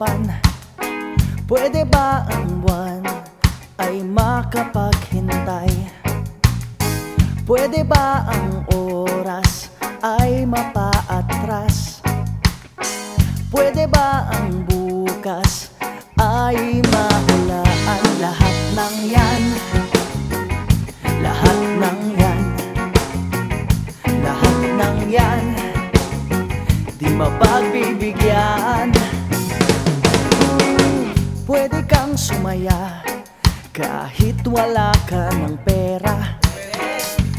mapakiusapan Pwede ba ang buwan ay makapaghintay? Pwede ba ang oras ay mapaatras? Pwede ba ang bukas ay mahulaan lahat ng yan? Lahat ng yan Lahat ng yan Di mapagbibigyan Pwede kang sumaya Kahit wala ka ng pera.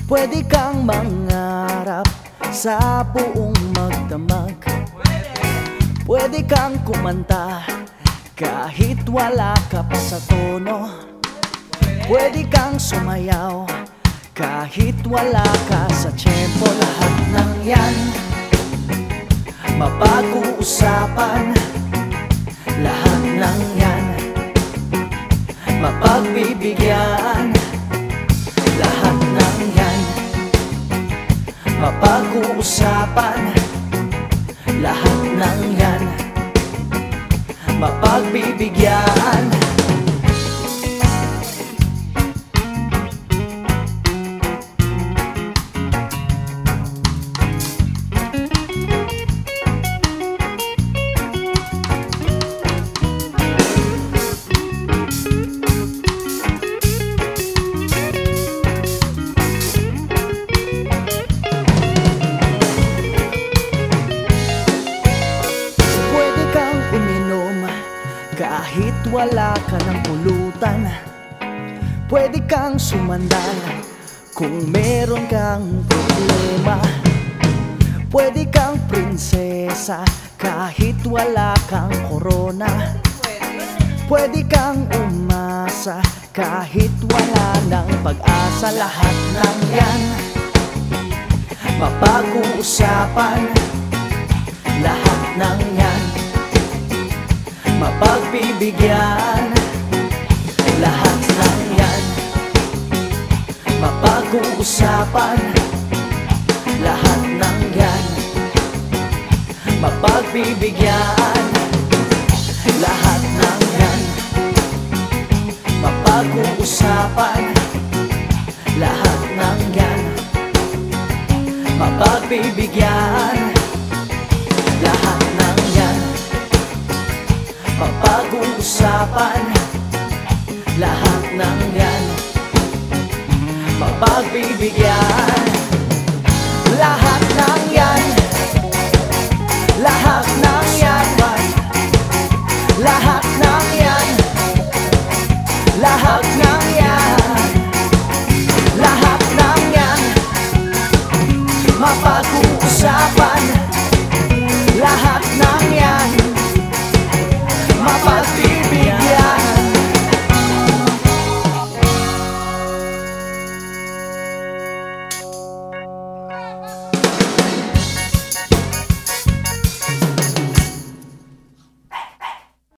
Pwede kang mangarap Sa buong magdamag. Pwede kang kumanta Kahit wala ka pa sa tono. Pwede kang sumayaw Kahit wala ka sa tiyempo Lahat ng yan Mapag-uusapan Mapagbibigyan Lahat ng yan Mapag-uusapan. Lahat ng yan Mapagbibigyan kahit wala ka ng pulutan Pwede kang sumandal kung meron kang problema Pwede kang prinsesa. Kahit wala kang korona Pwede kang umasa. Kahit wala ng pag-asa Lahat ng yan. Mapag-uusapan Mapagbibigyan. Lahat ng yan Mapag-uusapan. Lahat ng yan Mapagbibigyan. Lahat ng yan Mapag-uusapan. Lahat ng yan Mapagbibigyan pag-uusapan Lahat ng yan. Mapagbibigyan Lahat ng yan. Lahat ng yan. Lahat ng yan. Lahat ng yan. Lahat ng yan. Mapag-uusapan